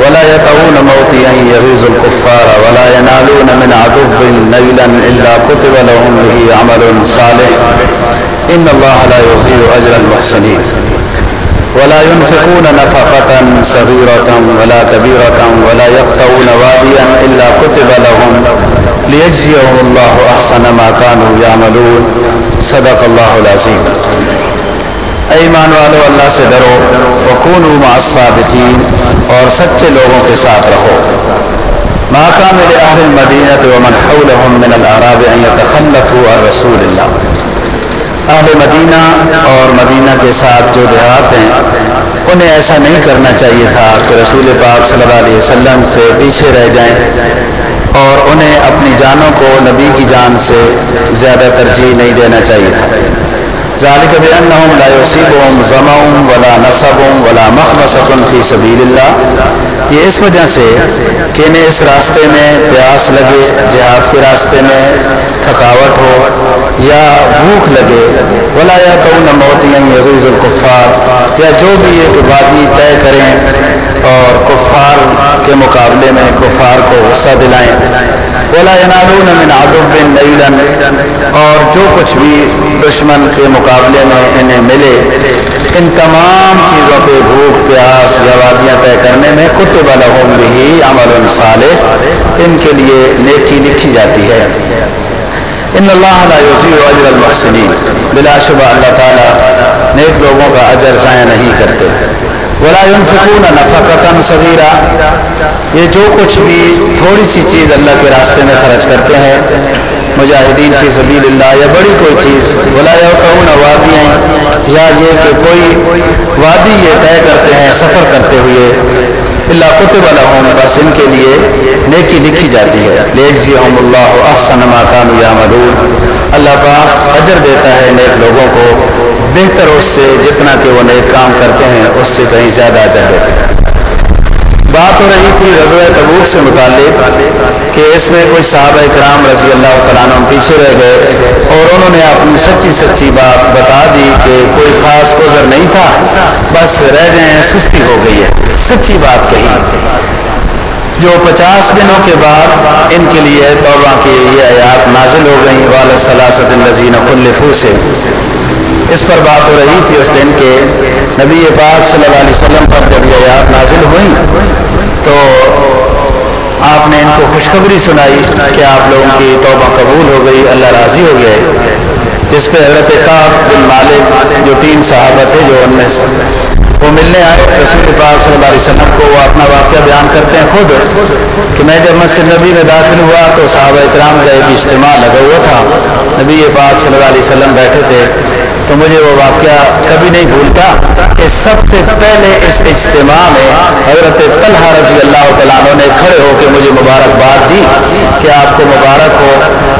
ولا يطعون موطئا يغيظ الكفار ولا ينالون من عدو نيلا إلا كتب لهم به عمل صالح إن الله لا يضيع أجر المحسنين ولا ينفقون نفقة صغيرة ولا كبيرة ولا يقطعون واديا إلا كتب لهم ليجزيهم الله أحسن ما كانوا يعملون صدق الله العظيم ایمان والو، اللہ سے ڈرو وکون مع الصادقین اور سچے لوگوں کے ساتھ رہو ما کان لأهل المدینة ومن حولهم من الأعراب ان يتخلفوا عن رسول اللہ اہل مدینہ اور مدینہ کے ساتھ جو دیہات ہیں، انہیں ایسا نہیں کرنا چاہیے تھا کہ رسول پاک صلی اللہ علیہ وسلم سے پیچھے رہ جائیں اور انہیں اپنی جانوں کو نبی کی جان سے زیادہ ترجیح نہیں دینا چاہیے ذالک بانہم لا یصیبہم ظمأ ولا نصب ولا مخمصۃ فی سبیل اللہ یہ اس وجہ سے کہ انہیں اس راستے میں پیاس لگے جہاد کے راستے میں تھکاوٹ ہو یا بھوک لگے ولا یطعون موتیا یغیظ الکفار یا جو بھی ایک وادی طے کریں اور کفار کے مقابلے میں کفار کو غصہ دلائیں ولا ینالون من عدو اور جو کچھ بھی دشمن کے مقابلے میں انہیں ملے ان تمام چیزوں پہ بھوک پیاس یا وادیاں طے کرنے میں کتب لہم بھی عمل صالح ان کے لیے نیکی لکھی جاتی ہے ان اللہ لا یضیع اجر المحسنین بلا شبہ اللہ تعالیٰ نیک لوگوں کا اجر ضائع نہیں کرتے ولا ينفقون نفقتا صغیرہ یہ جو کچھ بھی تھوڑی سی چیز اللہ کے راستے میں خرچ کرتے ہیں مجاہدین کی سبیل اللہ یا بڑی کوئی چیز ولا یوتعون وادیاں یا یہ کہ کوئی وادی یہ طے کرتے ہیں سفر کرتے ہوئے اللہ کتب لہم بس ان کے لیے نیکی لکھی جاتی ہے لیجزیہم اللہ احسن ما کانوا یعملون اللہ پاک اجر دیتا ہے نیک لوگوں کو بہتر اس سے جتنا کہ وہ نیک کام کرتے ہیں اس سے کہیں زیادہ اجر ہے بات ہو رہی تھی غزوہ تبوک سے متعلق کہ اس میں کچھ صحابہ کرام رضی اللہ تعالیٰ عنہ پیچھے رہ گئے۔ اور انہوں نے اپنی سچی سچی بات بتا دی کہ کوئی خاص عذر نہیں تھا، بس رہ گئے سستی ہو گئی ہے سچی بات کہی جو پچاس دنوں کے بعد ان کے لیے توبہ کی یہ آیات نازل ہو گئیں وال سلاست الزین کلفو سے اس پر بات ہو رہی تھی اس دن کہ نبی پاک صلی اللہ علیہ وسلم پر جب یہ آیات نازل ہوئیں تو آپ نے ان کو خوشخبری سنائی کہ آپ لوگوں کی توبہ قبول ہو گئی اللہ راضی ہو گئے جس پہ حضرت کعب بن مالک جو تین صحابہ تھے جو ان میں وہ ملنے آئے رسول پاک صلی اللہ علیہ وسلم کو وہ اپنا واقعہ بیان کرتے ہیں خود کہ میں جب مسجد نبی میں داخل ہوا تو صحابہ اکرام کا ایک اجتماع لگا ہوا تھا نبی پاک صلی اللہ علیہ وسلم بیٹھے تھے تو مجھے وہ واقعہ کبھی نہیں بھولتا کہ سب سے پہلے اس اجتماع میں حضرت طلحہ رضی اللہ تعالیٰ عنہ نے کھڑے ہو کے مجھے مبارکباد دی کہ آپ کو مبارک ہو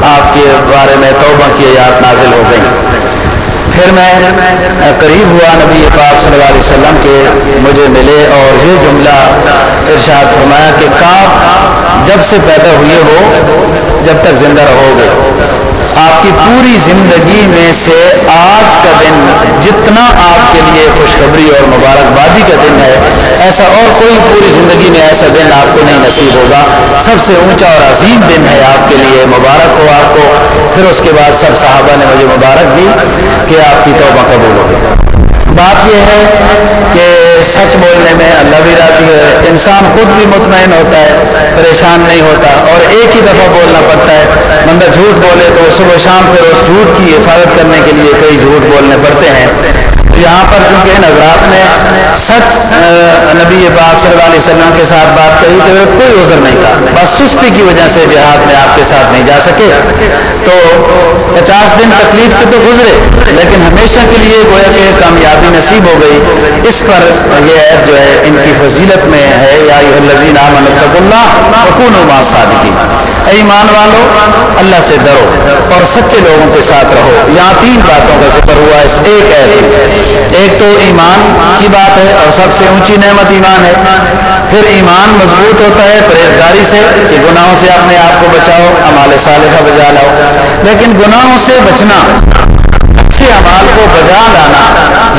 آپ کے بارے میں توبہ کی یاد نازل ہو گئی پھر میں قریب ہوا نبی پاک صلی اللہ علیہ وسلم کے مجھے ملے اور یہ جملہ ارشاد فرمایا کہ کعب جب سے پیدا ہوئے ہو جب تک زندہ رہو گے آپ کی پوری زندگی میں سے آج کا دن جتنا آپ کے لیے خوشخبری اور مبارکبادی کا دن ہے ایسا اور کوئی پوری زندگی میں ایسا دن آپ کو نہیں نصیب ہوگا سب سے اونچا اور عظیم دن ہے آپ کے لیے مبارک ہو آپ کو پھر اس کے بعد سب صحابہ نے مجھے مبارک دی کہ آپ کی توبہ قبول ہو بات یہ ہے کہ سچ بولنے میں اللہ بھی راضی ہے انسان خود بھی مطمئن ہوتا ہے پریشان نہیں ہوتا اور ایک ہی دفعہ بولنا پڑتا ہے بندہ جھوٹ بولے تو صبح شام پھر اس جھوٹ کی حفاظت کرنے کے لیے کئی جھوٹ بولنے پڑتے ہیں یہاں پر چونکہ ان حضرات نے سچ نبی پاک صلی اللہ علیہ وسلم کے ساتھ بات کہی تو کوئی عذر نہیں تھا بس سستی کی وجہ سے جہاد میں آپ کے ساتھ نہیں جا سکے تو پچاس دن تکلیف کے تو گزرے۔ لیکن ہمیشہ کے لیے گویا کہ کامیابی نصیب ہو گئی اس پر یہ عید جو ہے ان کی فضیلت میں ہے یا الذین آمنوا اللہ وکونوا مع الصادقین اے ایمان والو اللہ سے ڈرو اور سچے لوگوں کے ساتھ رہو یہاں تین باتوں کا ذکر ہوا ہے ایک ہے ایک تو ایمان کی بات ہے اور سب سے اونچی نعمت ایمان ہے پھر ایمان مضبوط ہوتا ہے پرہیزگاری سے کہ گناہوں سے اپنے آپ کو بچاؤ امال صالحہ بجا لاؤ لیکن گناہوں سے بچنا اچھے اعمال کو بجا لانا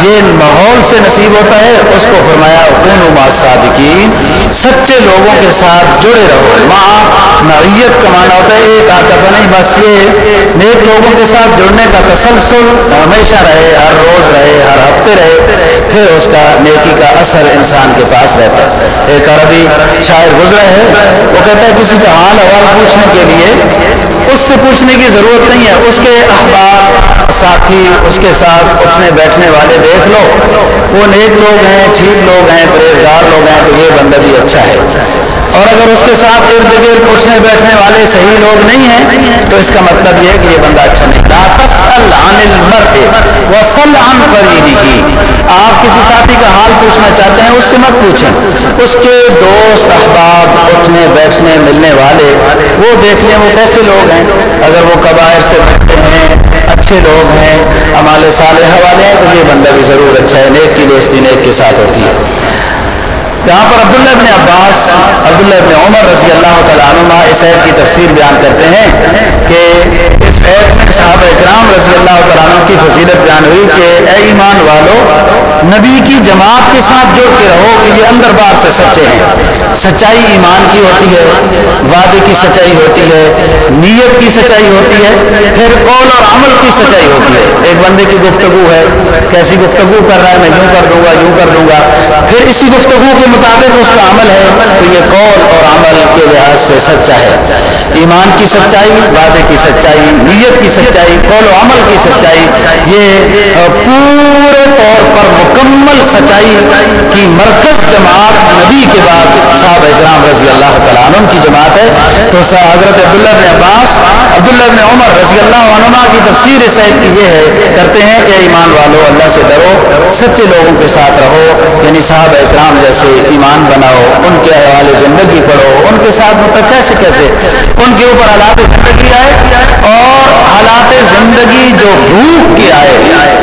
یہ ماحول سے نصیب ہوتا ہے۔ اچھا اس کو فرمایا خون ما صادقین سچے لوگوں کے ساتھ جڑے رہو ماں معیت کا معنی ہوتا ہے ایک آدھ نہیں بس یہ نیک لوگوں کے ساتھ جڑنے کا تسلسل ہمیشہ رہے، ہر روز رہے، ہر ہفتے رہے پھر اس کا نیکی کا اثر انسان کے پاس رہتا ہے ایک عربی شاعر گزرے ہیں وہ کہتا ہے کسی کا حال حوال پوچھنے کے لیے اس سے پوچھنے کی ضرورت نہیں ہے اس کے احباب ساتھی اس کے ساتھ اٹھنے بیٹھنے والے دیکھ لو وہ نیک لوگ ہیں ٹھیک لوگ ہیں پرہیزگار لوگ ہیں تو یہ بندہ بھی اچھا ہے اور اگر اس کے ساتھ ارد گرد اٹھنے بیٹھنے والے صحیح لوگ نہیں ہیں تو اس کا مطلب یہ ہے کہ یہ بندہ اچھا نہیں لا تسأل عن المرء وسل عن قرینہ آپ کسی ساتھی کا حال پوچھنا چاہتے ہیں اس سے مت پوچھیں اس کے دوست احباب اٹھنے بیٹھنے ملنے والے وہ دیکھ لیں وہ کیسے لوگ ہیں اگر وہ قبائل سے بچتے ہیں اچھے لوگ ہیں ہمارے صالحہ والے ہیں تو یہ بندہ بھی ضرور اچھا ہے نیک کی دوستی نیک کے ساتھ ہوتی ہے یہاں پر عبداللہ ابن عباس عبداللہ ابن عمر رضی اللہ تعالیٰ عنہ اس عید کی تفسیر بیان کرتے ہیں کہ اس عید میں صحابہ اکرام رضی اللہ تعالیٰ عنہ کی فضیلت بیان ہوئی کہ اے ایمان والو نبی کی جماعت کے ساتھ جڑ کے رہو کہ یہ اندر باہر سے سچے ہیں۔ سچائی ایمان کی ہوتی ہے۔ وعدے کی سچائی ہوتی ہے۔ نیت کی سچائی ہوتی ہے۔ پھر قول اور عمل کی سچائی ہوتی ہے۔ ایک بندے کی گفتگو ہے؟ کیسی گفتگو کر رہا ہے؟ میں یوں کر دوں گا یوں کر دوں گا پھر اسی گفتگو کے مطابق اس کا عمل ہے تو یہ قول اور عمل کے لحاظ سے سچا ہے۔ ایمان کی سچائی وعدے کی سچائی نیت کی سچائی قول و عمل کی سچائی یہ پورے طور پر مکمل سچائی کی مرکز جماعت نبی کے بعد صاحب اکرام رضی اللہ تعالیٰ عنہ کی جماعت ہے تو حضرت عبداللہ بن عباس عبداللہ بن عمر رضی اللہ عنہ کی تفسیر اس کی یہ ہے کرتے ہیں کہ ایمان والو اللہ سے ڈرو سچے لوگوں کے یعنی ساتھ رہو یعنی صاحب اکرام جیسے ایمان بناؤ ان کے حوالے زندگی پڑھو ان کے ساتھ مطلب کیسے کیسے ان کے اوپر حالات زندگی آئے اور حالات زندگی جو بھوک کی آئے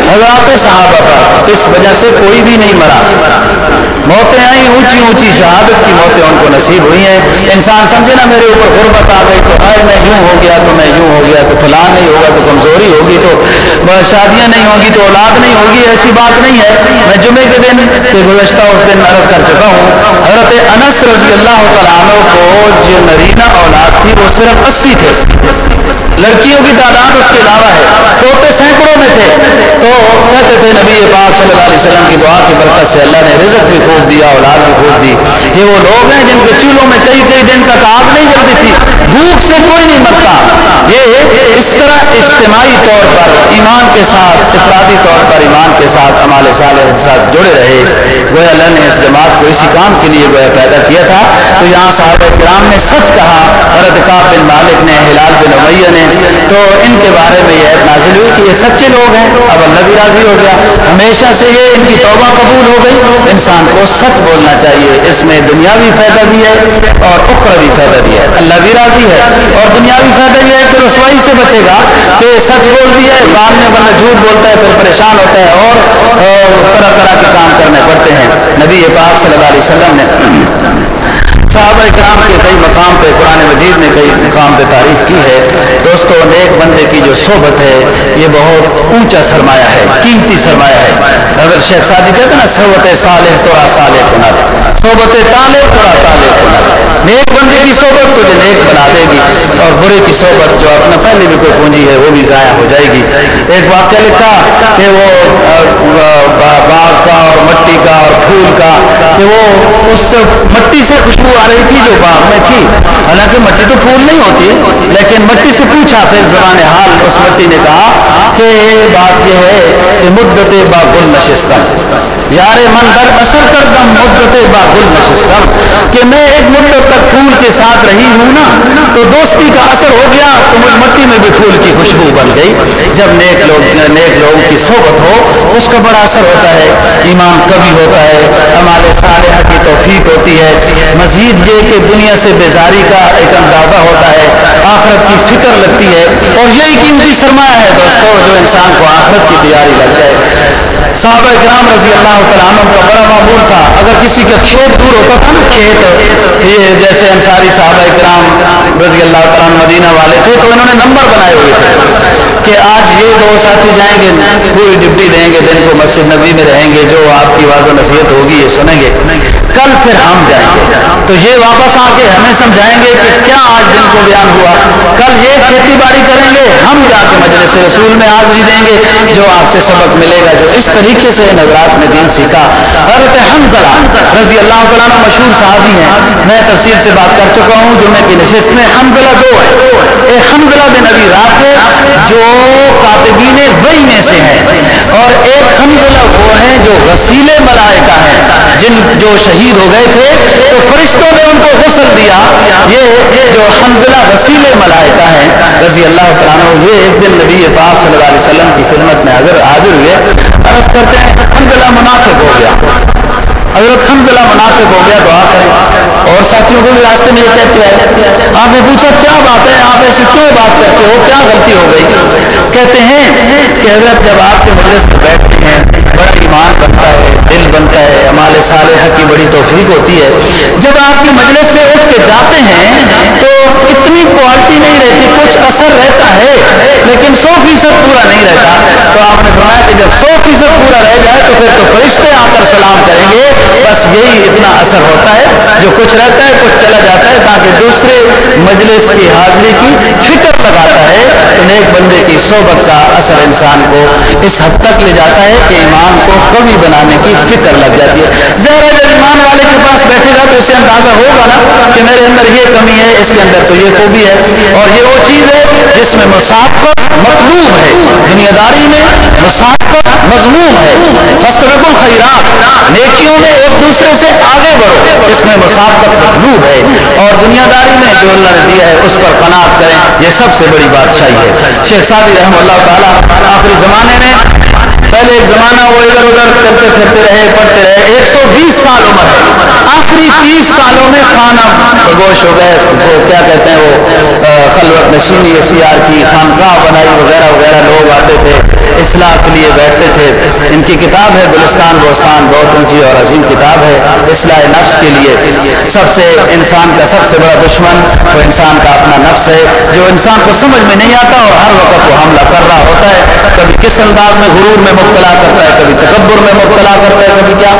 حضرات صحابہ پر اس وجہ سے کوئی بھی نہیں مرا موتیں آئیں اونچی اونچی شہادت کی موتیں ان کو نصیب ہوئی ہیں انسان سمجھے نا میرے اوپر غربت آ گئی تو آئے میں یوں ہو گیا تو میں یوں ہو گیا تو فلاں نہیں ہوگا تو کمزوری ہوگی تو شادیاں نہیں ہوں گی تو اولاد نہیں ہوگی ایسی بات نہیں ہے میں جمعے کے دن گزشتہ اس دن عرض کر چکا حضرت انس رضی اللہ تعالیٰ کو جو نرینہ اولاد تھی وہ صرف اسی تھے لڑکیوں کی تعداد اس کے علاوہ ہے پوتے سینکڑوں میں تھے تو کہتے تھے نبی پاک صلی اللہ علیہ وسلم کی دعا کی برکت سے اللہ نے رزق بھی خوب دیا اولاد بھی خوب دی یہ وہ لوگ ہیں جن کے چولہوں میں کئی کئی دن تک آگ نہیں جلتی تھی بھوک سے کوئی نہیں مرتا یہ اس طرح اجتماعی طور پر ایمان کے ساتھ افرادی طور پر ایمان کے ساتھ امال صالح کے ساتھ جڑے رہے گویا اللہ نے اس جماعت کو اسی کام کے لیے گویا پیدا کیا تھا تو یہاں صحابہ کرام نے سچ کہا حضرت کعب بن مالک نے ہلال بن امیہ نے تو ان کے بارے میں یہ نازل ہوئی کہ یہ سچے لوگ ہیں اب اللہ بھی راضی ہو گیا ہمیشہ سے یہ ان کی توبہ قبول ہو گئی انسان کو سچ بولنا چاہیے اس میں دنیاوی فائدہ بھی ہے اور اخروی فائدہ بھی ہے اللہ بھی راضی ہے اور دنیاوی فائدہ یہ ہے کہ رسوائی سے بچے گا کہ سچ بول رہی ہے بعد میں بندہ جھوٹ بولتا ہے پھر پریشان ہوتا ہے اور طرح طرح کے کام کرنے پڑتے ہیں نبی پاک صلی اللہ علیہ السلام نے صحابہ کرام کے کئی مقام پہ قرآن مجید میں کئی مقام پہ تعریف کی ہے دوستو نیک بندے کی جو صحبت ہے یہ بہت اونچا سرمایہ ہے قیمتی سرمایہ ہے حضرت شیخ سادی کہتے ہیں صحبت صالح توڑا صالح صحبت طالب توڑا طالب نیک بندے کی صحبت تجھے نیک بنا دے گی اور برے کی صحبت جو اپنا پہلے بھی کوئی پونجی ہے وہ بھی ضائع ہو جائے گی ایک واقعہ لکھا کہ وہ باغ کا اور مٹی کا اور پھول کا کہ وہ اس مٹی سے خوشبو آ رہی تھی جو باغ میں تھی حالانکہ مٹی تو پھول نہیں ہوتی لیکن مٹی سے پوچھا پھر زبان حال اس نے کہا کہ یہ بات یہ ہے کہ مدت با گل نشستم یار من در بسر کردم مدت با گل نشستم کہ میں ایک مدت تک پھول کے ساتھ رہی ہوں نا تو دوستی کا اثر ہو گیا تو مجھ مٹی میں بھی پھول کی خوشبو بن گئی جب نیک لوگ نیک لوگوں کی صحبت ہو اس کا بڑا اثر ہوتا ہے ایمان قوی ہوتا ہے ہمارے صالحہ کی توفیق ہوتی ہے مزید یہ کہ دنیا سے بیزاری کا ایک اندازہ ہوتا ہے آخرت کی فکر لگتی ہے اور یہی قیمتی سرمایہ ہے دوستو جو انسان کو آخرت کی تیاری کر جائے صحابہ کرام رضی اللہ تعالیٰ عنہ کا بڑا معمول تھا، اگر کسی کا کھیت دور ہوتا تھا نا کھیت یہ جیسے انصاری صحابہ کرام رضی اللہ تعالیٰ مدینہ والے تھے تو انہوں نے نمبر بنائے ہوئے تھے، کہ آج یہ دو ساتھی جائیں گے پوری ڈبی دیں گے دن کو مسجد نبی میں رہیں گے جو آپ کی واضح نصیحت ہوگی یہ سنیں گے؟ کل پھر ہم جائیں گے تو یہ واپس آ کے ہمیں سمجھائیں گے۔ کہ کیا آج دن کو بیان ہوا کل یہ کھیتی باڑی کریں گے۔ ہم جا کے مجلس رسول میں حاضری دیں گے۔ جو آپ سے سبق ملے گا۔ جو اس طریقے سے نظرات میں دین سیکھا حضرت حنزلہ رضی اللہ تعالیٰ مشہور صحابی ہیں۔ میں تفصیل سے بات کر چکا ہوں جمعے کی نشست میں حنزلہ دو ہے ایک حنزلہ بن نبی رافع جو کاتبین وہی میں سے ہیں۔ اور ایک حنزلہ وہ ہیں جو غسیل ملائکہ ہیں، جن جو شہید ہو گئے تھے تو فرشتوں نے ان کو غسل دیا یہ جو حنزلہ غسیل ملائکہ ہیں۔ رضی اللہ تعالیٰ عنہ یہ ایک دن نبی پاک صلی اللہ علیہ وسلم کی خدمت میں حضر حاضر ہوئے عرض کرتے ہیں حنزلہ منافق ہو گیا حضرت حنزلہ منافق ہو گیا دعا کریں اور ساتھیوں کو بھی راستے میں یہ کہتے ہیں، آپ نے پوچھا، کیا بات ہے، آپ ایسے کیوں بات کرتے ہو کیا غلطی ہو گئی؟ کہتے ہیں کہ حضرت جب آپ کے مجلس میں بیٹھتے ہیں بڑا ایمان بنتا ہے دل بنتا ہے ہمارے صالحہ کی بڑی توفیق ہوتی ہے جب آپ کی مجلس سے اٹھ کے جاتے ہیں تو اتنی کوالٹی نہیں رہتی کچھ اثر رہتا ہے، لیکن سو فیصد پورا نہیں رہتا۔ تو آپ نے فرمایا کہ جب سو فیصد پورا رہ جائے تو پھر تو فرشتے آ کر سلام کریں گے بس یہی اتنا اثر ہوتا ہے جو کچھ رہتا ہے کچھ چلا جاتا ہے، تاکہ دوسرے مجلس کی حاضری کی فکر لگاتا ہے تو نیک بندے کی صحبت کا اثر انسان کو اس حد تک لے جاتا ہے کہ ایمان کو قوی بنانے کی فکر لگ جاتی ہے ظاہر جب ایمان والے کے پاس بیٹھے گا تو اسے اندازہ ہوگا نا کہ میرے اندر یہ کمی ہے، اس کے اندر تو یہ خوبی ہے۔ اور یہ وہ چیز جس میں مسابقت مطلوب ہے دنیا داری میں مسابقت مظلوم ہے فسرب الخیرات نیکیوں میں ایک دوسرے سے آگے بڑھو اس میں مسابقت مطلوب ہے اور دنیا داری میں جو اللہ نے دیا ہے اس پر قناعت کریں یہ سب سے بڑی بادشاہی ہے شیخ سعدی رحم اللہ تعالیٰ آخری زمانے میں پہلے ایک زمانہ وہ ادھر ادھر چلتے پھرتے رہے پڑھتے رہے ایک سو بیس سال عمر ہے آخری تیس سالوں میں خانہ گوش ہو گئے کیا کہتے ہیں وہ خلوت نشینی اختیار کی خانقاہ بنائی وغیرہ وغیرہ لوگ آتے تھے اصلاح کے لیے بیٹھتے تھے ان کی کتاب ہے گلستان بوستان بہت اونچی اور عظیم کتاب ہے اصلاح نفس کے لیے سب سے انسان کا سب سے بڑا دشمن وہ انسان کا اپنا نفس ہے۔ جو انسان کو سمجھ میں نہیں آتا اور ہر وقت وہ حملہ کر رہا ہوتا ہے کبھی کس انداز میں غرور میں مبتلا کرتا ہے کبھی تکبر میں مبتلا کرتا ہے کبھی کیا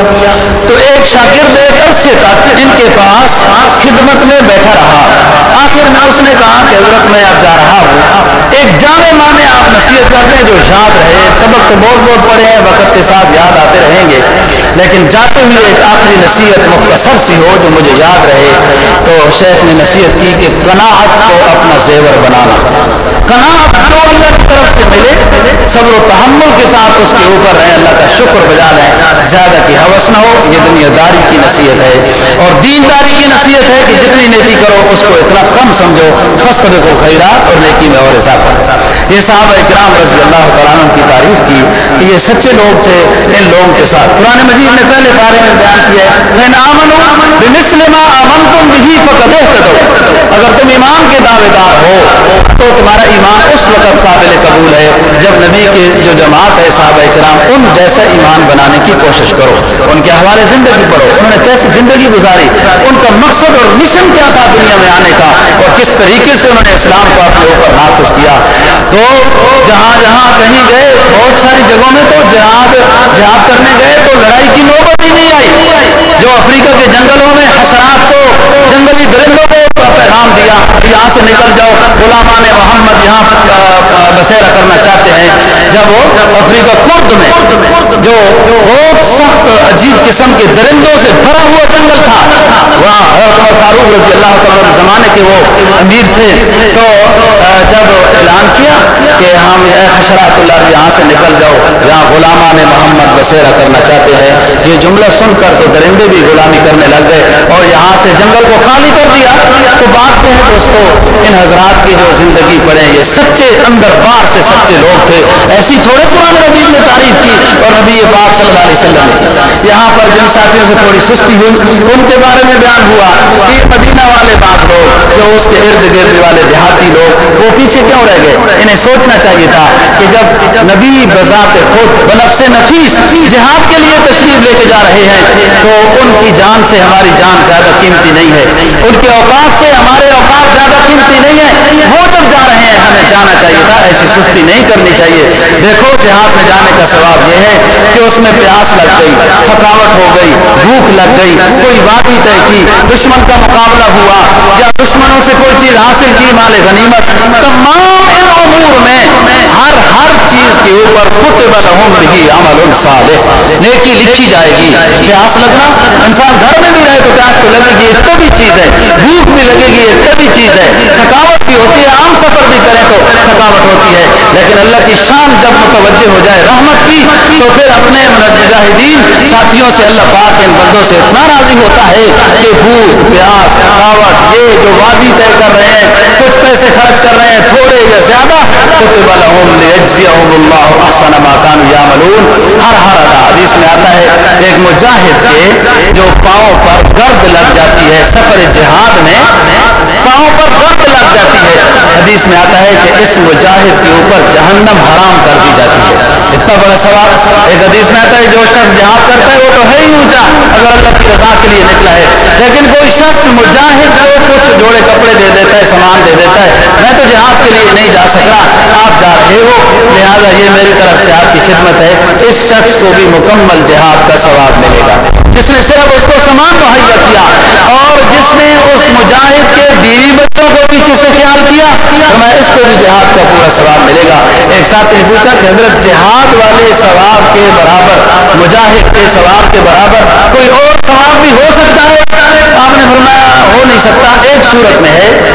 تو ایک شاگرد درس تھا ان کے پاس خدمت میں بیٹھا رہا آخر میں اس نے کہا کہ حضرت میں اب جا رہا ہوں ایک جانے مانے آپ نصیحت کر دیں جو یاد رہے سبق تو بہت بہت پڑے ہیں وقت کے ساتھ یاد آتے رہیں گے لیکن جاتے ہوئے ایک آخری نصیحت مختصر سی ہو جو مجھے یاد رہے تو شیخ نے نصیحت کی کہ قناعت کو اپنا زیور بنانا قناعت جو اللہ کی طرف سے ملے صبر و تحمل کے ساتھ اس کے اوپر رہیں اللہ کا شکر بجا لیں زیادہ کی حوث نہ ہو یہ دنیا داری کی نصیحت ہے۔ اور دین داری کی نصیحت ہے کہ جتنی نیکی کرو اس کو اتنا کم سمجھو فصل کو خیرات اور نیکی میں اور اضافہ یہ صحابہ اکرام رضی اللہ تعالیٰ کی تعریف کی کہ یہ سچے لوگ تھے ان لوگوں کے ساتھ قرآن مجید نے پہلے پارے میں بیان کیا ہے فین آمنو بمثل ما آمنتم به فقد اهتدوا اگر تم ایمان کے دعوے دار ہو تو تمہارا ایمان اس وقت قابل قبول ہے جب نبی کے جو جماعت ہے صحابہ اکرام ان جیسا ایمان بنانے کی کوشش کرو ان کے حوالے زندگی پڑھو انہوں نے کیسی زندگی گزاری ان کا مقصد اور مشن کیا تھا دنیا میں؟ آنے کا اور کس طریقے سے انہوں نے اسلام کو اپنے اوپر نافذ کیا۔ تو جہاں جہاں کہیں گئے بہت ساری جگہوں میں تو جہاد جہاد کرنے گئے تو لڑائی کی نوبت ہی نہیں آئی جو افریقہ کے جنگلوں میں حشرات کو جنگلی درندوں کو پیغام دیا یہاں سے نکل جاؤ غلامان محمد یہاں بسیرا کرنا چاہتے ہیں جب وہ افریقہ کرد میں جو بہت سخت عجیب قسم کے درندوں سے بھرا ہوا جنگل تھا وہاں فاروق رضی اللہ تعالیٰ زمانے کے وہ امیر تھے تو جب اعلان کیا کہ ہم اے خشرات اللہ یہاں سے نکل جاؤ یہاں غلامان محمد بسیرا کرنا چاہتے ہیں یہ جملہ سن کر تو درندے بھی غلامی کرنے لگ گئے اور یہاں سے جنگل کو خالی کر دیا تو بات سے ہے دوستو ان حضرات کی جو زندگی پڑھیں یہ سچے اندر باہر سے سچے لوگ تھے ایسی تھوڑے قرآن مجید میں تعریف کی اور نبی پاک صلی اللہ علیہ وسلم نے یہاں پر جن ساتھیوں سے تھوڑی سستی ہوئی ان کے بارے میں بیان ہوا۔ کہ مدینہ والے بعض لوگ جو اس کے ارد گرد والے دیہاتی لوگ وہ پیچھے کیوں رہ گئے انہیں سوچنا چاہیے تھا۔ کہ جب نبی بذات خود بنفس نفیس جہاد کے لیے تشریف لے کے جا رہے ہیں۔ تو ان کی جان سے ہماری جان زیادہ قیمتی نہیں ہے۔ ان کے اوقات سے ہمارے اوقات زیادہ قیمتی نہیں ہے وہ جب جا رہے ہیں، ہمیں جانا چاہیے تھا ایسی سستی نہیں کرنی چاہیے۔ دیکھو جہاد میں جانے کا ثواب یہ ہے کہ اس میں پیاس لگ گئی تھکاوٹ ہو گئی بھوک لگ گئی کوئی وادی طے کی۔ دشمن کا مقابلہ ہوا یا دشمنوں سے کوئی چیز حاصل کی مال غنیمت تمام امور میں ہر ہر چیز کے اوپر کتب لہم بھی عمل صالح نیکی لکھی جائے گی پیاس لگنا انسان گھر میں بھی رہے تو پیاس تو لگے گی ایک طبی چیز ہے۔ بھوک بھی لگے گی ایک طبی چیز ہے۔ تھکاوٹ بھی ہوتی ہے عام سفر بھی کریں تو تھکاوٹ ہوتی ہے۔ لیکن اللہ کی شان جب متوجہ ہو جائے، رحمت کی، تو پھر اپنے مجاہدین ساتھیوں سے اللہ پاک ان بندوں سے اتنا راضی ہوتا ہے کہ بھوک پیاس تھکاوٹ یہ جو وادی طے کر رہے ہیں کچھ پیسے خرچ کر رہے ہیں تھوڑے یا زیادہ کتب لہم لیجزیہم اللہ احسن ما کانوا یعملون ہر ہر اللہ حدیث میں آتا ہے، ایک مجاہد کے جو پاؤں پر درد لگ جاتی ہے، سفر جہاد میں پاؤں پر درد لگ جاتی ہے حدیث میں آتا ہے کہ اس مجاہد کے اوپر جہنم حرام کر دی جاتی ہے۔ اتنا بڑا ثواب ایک حدیث میں آتا ہے جو شخص جہاد کرتا ہے، وہ تو ہے ہی اونچا اگر اللہ کی رضا کے لیے نکلا ہے۔ لیکن کوئی شخص مجاہد ہے کو کچھ جوڑے کپڑے دے دیتا ہے سامان دے دیتا ہے۔ میں تو جہاد کے لیے نہیں جا سکتا آپ جا رہے ہو لہذا یہ میری طرف سے آپ کی خدمت ہے اس شخص کو بھی مکمل جہاد کا ثواب ملے گا جس نے صرف اس کو سامان مہیا کیا اور جس نے اس مجاہد کے بیوی بچوں کو بھی پیچھے سے خیال کیا فرمایا اس کو بھی جہاد کا پورا ثواب ملے گا ایک ساتھ نے پوچھا کہ حضرت جہاد والے ثواب کے برابر مجاہد کے ثواب کے برابر کوئی اور ثواب بھی ہو سکتا ہے آپ نے فرمایا ہو نہیں سکتا ایک صورت میں ہے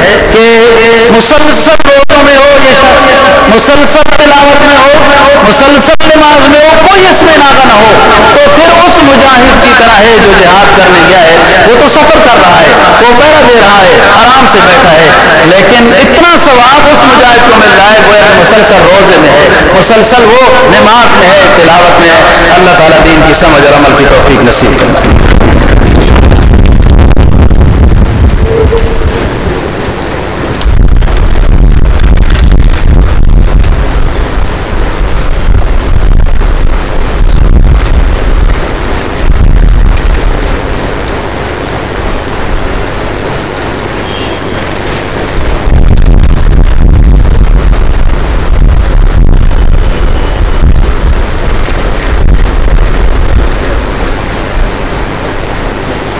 کہ مسلسل لوگوں میں مسلسل تلاوت میں ہو مسلسل نماز میں ہو کوئی اس میں ناغہ نہ ہو۔ تو پھر اس مجاہد کی طرح ہے، جو جہاد کرنے گیا ہے، وہ تو سفر کر رہا ہے، وہ پہرا دے رہا ہے آرام سے بیٹھا ہے۔ لیکن اتنا ثواب اس مجاہد کو مل رہا ہے گویا کہ مسلسل روزے میں ہے، مسلسل وہ نماز میں ہے، تلاوت میں ہے۔ اللہ تعالیٰ دین کی سمجھ اور عمل کی توفیق نصیب فرمائے۔